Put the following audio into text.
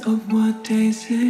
of what they say.